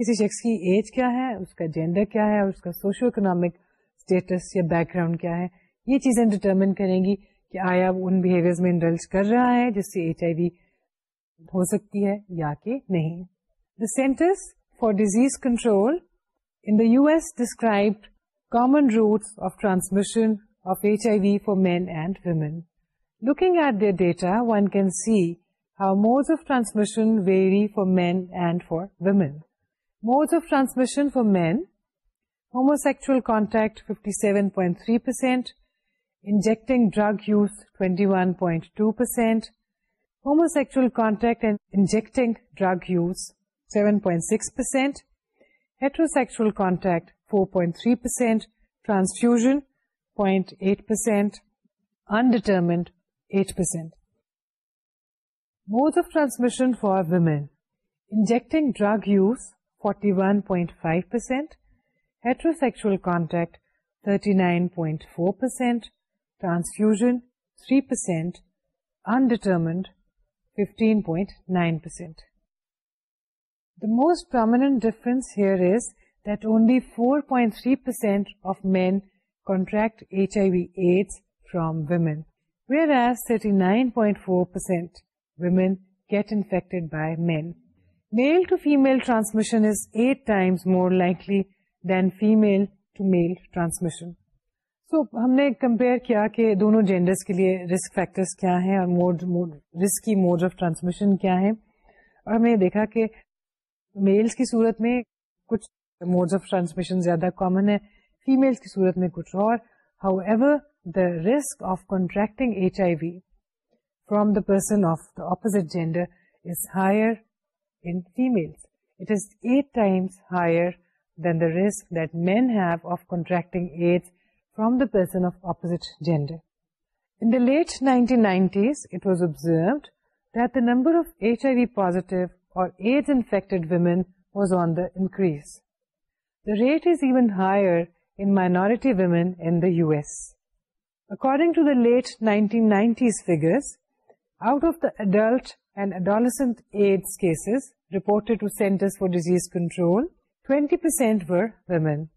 کسی شخص کی ایج کیا ہے اس کا جینڈر کیا ہے اس کا سوشو اکنامک اسٹیٹس یا بیک گراؤنڈ کیا ہے یہ چیزیں ڈٹرمن کریں گی کہ آیا ان بہیویئر میں انڈلج کر رہا ہے جس سے ایچ آئی وی ہو سکتی ہے یا کہ نہیں the centers for disease control in the U S describe Common routes of transmission of HIV for men and women. Looking at their data, one can see how modes of transmission vary for men and for women. Modes of transmission for men: homosexual contact 57.3%, injecting drug use 21.2%, homosexual contact and injecting drug use 7.6%, heterosexual contact 4.3%, transfusion 0.8%, undetermined 8%. Modes of transmission for women: injecting drug use 41.5%, heterosexual contact 39.4%, transfusion 3%, undetermined 15.9%. The most prominent difference here is the only four point three percent men contract H I V AIDS from women nine point four per get infect by men male to female more likely than female to male transmission so ہم نے compare کیا کہ دونوں genders کے لیے risk factor کیا ہیں اور رسک کی موڈ آف ٹرانسمیشن کیا ہے اور ہمیں دیکھا کہ میلس کی سورت میں کچھ موڈ آف ٹرانسمیشن زیادہ کامن ہے فیمل کی صورت میں کچھ اور nineties it was observed the increase The rate is even higher in minority women in the US. According to the late 1990s figures, out of the adult and adolescent AIDS cases reported to Centers for Disease Control, 20% were women.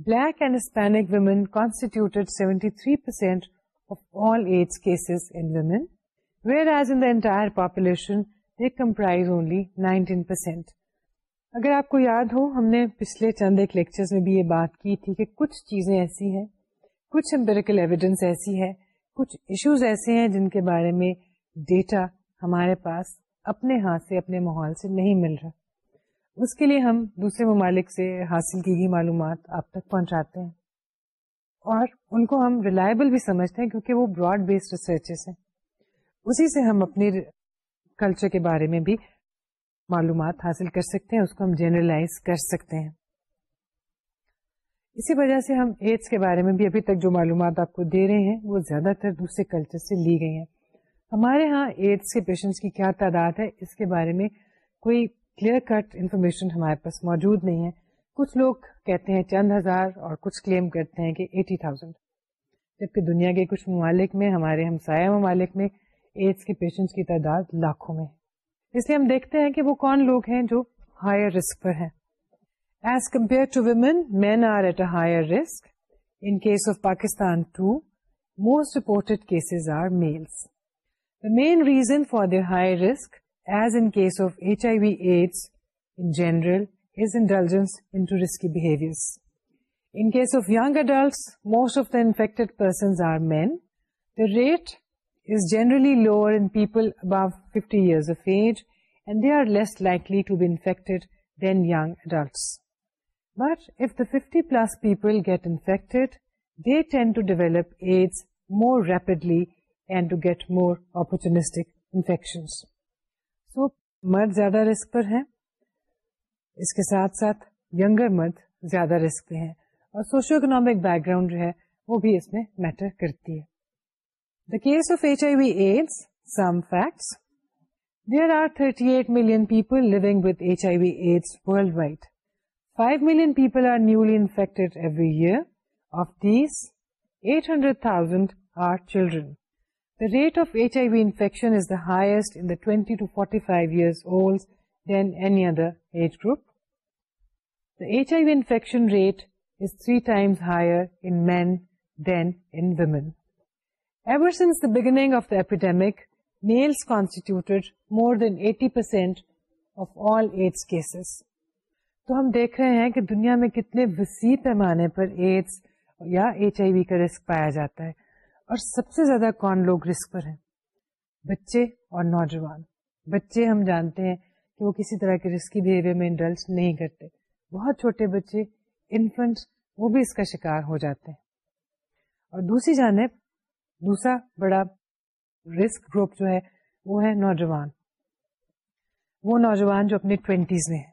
Black and Hispanic women constituted 73% of all AIDS cases in women, whereas in the entire population, they comprise only 19%. اگر آپ کو یاد ہو ہم نے پچھلے چند ایک lectures میں بھی یہ بات کی تھی کہ کچھ چیزیں ایسی ہیں کچھ امپیریکل ایویڈینس ایسی ہے کچھ ایشوز ایسے ہیں جن کے بارے میں ڈیٹا ہمارے پاس اپنے ہاتھ سے اپنے ماحول سے نہیں مل رہا اس کے لیے ہم دوسرے ممالک سے حاصل کی گئی معلومات آپ تک پہنچاتے ہیں اور ان کو ہم ریلائبل بھی سمجھتے ہیں کیونکہ وہ براڈ بیسڈ ریسرچز ہیں اسی سے ہم اپنے کلچر کے بارے میں بھی معلومات حاصل کر سکتے ہیں اس کو ہم جنرلائز کر سکتے ہیں اسی وجہ سے ہم ایڈس کے بارے میں بھی ابھی تک جو معلومات آپ کو دے رہے ہیں وہ زیادہ تر دوسرے کلچر سے لی گئی ہیں ہمارے ہاں ایڈس کے پیشنٹس کی کیا تعداد ہے اس کے بارے میں کوئی کلیئر کٹ انفارمیشن ہمارے پاس موجود نہیں ہے کچھ لوگ کہتے ہیں چند ہزار اور کچھ کلیم کرتے ہیں کہ ایٹی تھاؤزینڈ جبکہ دنیا کے کچھ ممالک میں ہمارے ہمسایہ ممالک میں ایڈس کے پیشنٹس کی تعداد لاکھوں میں ہم دیکھتے ہیں کہ وہ کون لوگ ہیں جو ہائر رسک پر ہیں as compare men reason for the higher risk as in case of H I V AIDS in general most of the infected persons are rate generally lower in people above fifty years of age and they are less likely to be infected than young adults but if the fifty plus people get infect they tend to develop AIDS more rapidly and to get more opportunistic infection so مرد زیادہ risk پر ہیں اس کے ساتھ ساتھ یگر مرد زیادہ risk پہ ہیں اور سوشو اکنامک بیک گراؤنڈ جو ہے وہ بھی اس میں میٹر کرتی ہے The case of HIV/AIDS, some facts. There are 38 million people living with HIV/AIDS worldwide. 5 million people are newly infected every year. Of these, 800,000 are children. The rate of HIV infection is the highest in the 20 to 45 years old than any other age group. The HIV infection rate is 3 times higher in men than in women. سب سے زیادہ کون لوگ risk پر ہیں بچے اور نوجوان بچے ہم جانتے ہیں کہ وہ کسی طرح کے رسکی بہیویئر میں بہت چھوٹے بچے انفنٹس وہ بھی اس کا شکار ہو جاتے ہیں اور دوسری جانب دوسرا بڑا رسک گروپ جو ہے وہ ہے نوجوان وہ نوجوان جو اپنے ٹوینٹیز میں ہیں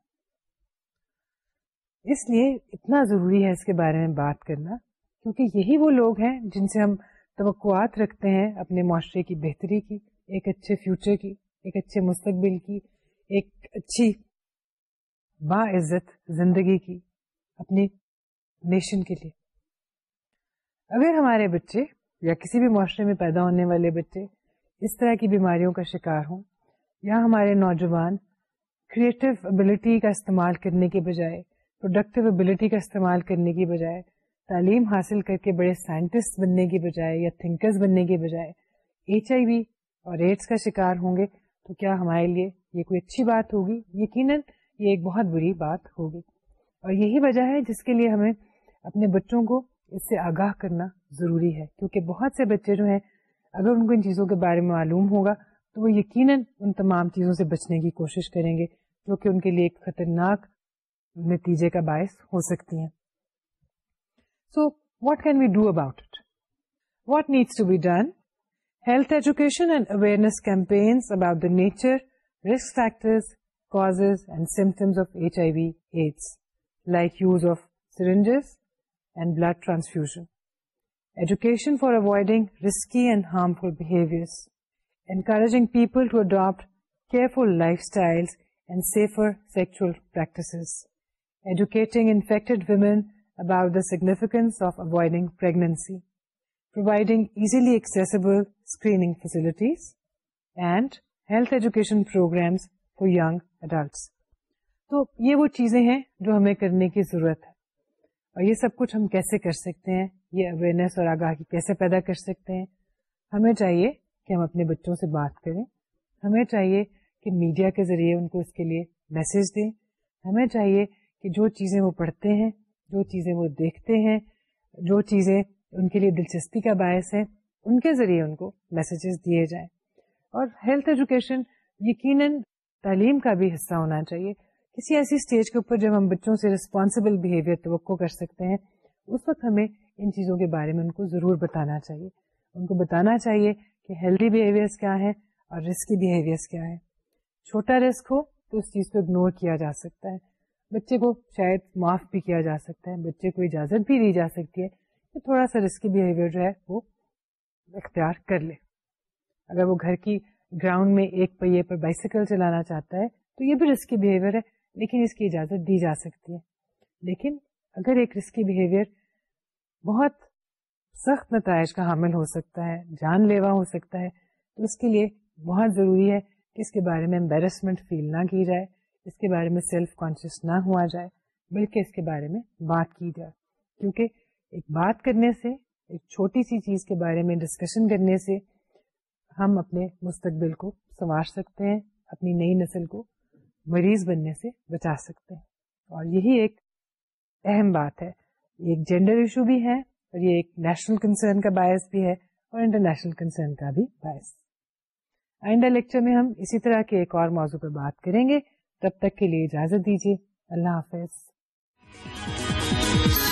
اس لیے اتنا ضروری ہے اس کے بارے میں بات کرنا کیونکہ یہی وہ لوگ ہیں جن سے ہم توقعات رکھتے ہیں اپنے معاشرے کی بہتری کی ایک اچھے فیوچر کی ایک اچھے مستقبل کی ایک اچھی با عزت زندگی کی اپنی نیشن کے لیے اگر ہمارے بچے یا کسی بھی معاشرے میں پیدا ہونے والے بچے اس طرح کی بیماریوں کا شکار ہوں یا ہمارے نوجوان کریٹو ابلٹی کا استعمال کرنے کے بجائے پروڈکٹیو ابلٹی کا استعمال کرنے کے بجائے تعلیم حاصل کر کے بڑے سائنٹسٹ بننے کے بجائے یا تھنکرز بننے کے بجائے ایچ آئی وی اور ایڈس کا شکار ہوں گے تو کیا ہمارے لیے یہ کوئی اچھی بات ہوگی یقیناً یہ ایک بہت بری بات ہوگی اور یہی وجہ ہے جس کے لیے ہمیں اپنے بچوں کو اس سے آگاہ کرنا ضروری ہے کیونکہ بہت سے بچے جو ہیں اگر ان کو ان چیزوں کے بارے میں معلوم ہوگا تو وہ یقیناً ان تمام چیزوں سے بچنے کی کوشش کریں گے جو کہ ان کے لیے ایک خطرناک نتیجے کا باعث ہو سکتی ہیں so what can we do about it what needs to be done health education and awareness campaigns about the nature risk factors cause and symptoms of of H I V AIDS like use syringes and blood transfusion education for avoiding risky and harmful behaviours encouraging people to adopt careful lifestyle and safer sexual educating educating infected women about the of of avoiding providing providing easily accessible facilities, facilities and health education programmes for young تو یہ وہ چیزیں ہیں جو ہمیں کرنے کی ضرورت ہے اور یہ سب کچھ ہم کیسے کر سکتے ہیں یہ اویئرنیس اور آگاہی کیسے پیدا کر سکتے ہیں ہمیں چاہیے کہ ہم اپنے بچوں سے بات کریں ہمیں چاہیے کہ میڈیا کے ذریعے ان کو اس کے لیے میسج دیں ہمیں چاہیے کہ جو چیزیں وہ پڑھتے ہیں جو چیزیں وہ دیکھتے ہیں جو چیزیں ان کے لیے دلچسپی کا باعث ہیں ان کے ذریعے ان کو میسیجز دیے جائیں اور ہیلتھ ایجوکیشن یقیناً تعلیم کا بھی حصہ ہونا چاہیے کسی ایسی اسٹیج کے اوپر جب ہم بچوں سے رسپانسیبل بیہیویئر توقع کر سکتے ہیں اس وقت ہمیں ان چیزوں کے بارے میں ان کو ضرور بتانا چاہیے ان کو بتانا چاہیے کہ ہیلدی بیہیویئرس کیا ہیں اور رسکی بیہیویئرس کیا ہے چھوٹا رسک ہو تو اس چیز کو اگنور کیا جا سکتا ہے بچے کو شاید معاف بھی کیا جا سکتا ہے بچے کو اجازت بھی دی جا سکتی ہے کہ تھوڑا سا رسکی بیہیویئر جو ہے وہ اختیار کر لے اگر وہ گھر کی گراؤنڈ میں ایک پہیے پر بائسیکل چلانا چاہتا ہے تو یہ بھی رسکی بہیویئر ہے لیکن اس کی اجازت دی جا سکتی ہے لیکن اگر ایک رسکی بہیویئر بہت سخت نتائج کا حامل ہو سکتا ہے جان لیوا ہو سکتا ہے تو اس کے لیے بہت ضروری ہے کہ اس کے بارے میں امبیرسمنٹ فیل نہ کی جائے اس کے بارے میں سیلف کانشیس نہ ہوا جائے بلکہ اس کے بارے میں بات کی جائے کیونکہ ایک بات کرنے سے ایک چھوٹی سی چیز کے بارے میں ڈسکشن کرنے سے ہم اپنے مستقبل کو سنوار سکتے ہیں اپنی نئی نسل کو مریض بننے سے بچا سکتے ہیں اور یہی ایک اہم بات ہے ایک جینڈر ایشو بھی ہے اور یہ ایک نیشنل کنسرن کا باعث بھی ہے اور انٹرنیشنل کنسرن کا بھی باعث آئندہ لیکچر میں ہم اسی طرح کے ایک اور موضوع پر بات کریں گے تب تک کے لیے اجازت دیجیے اللہ حافظ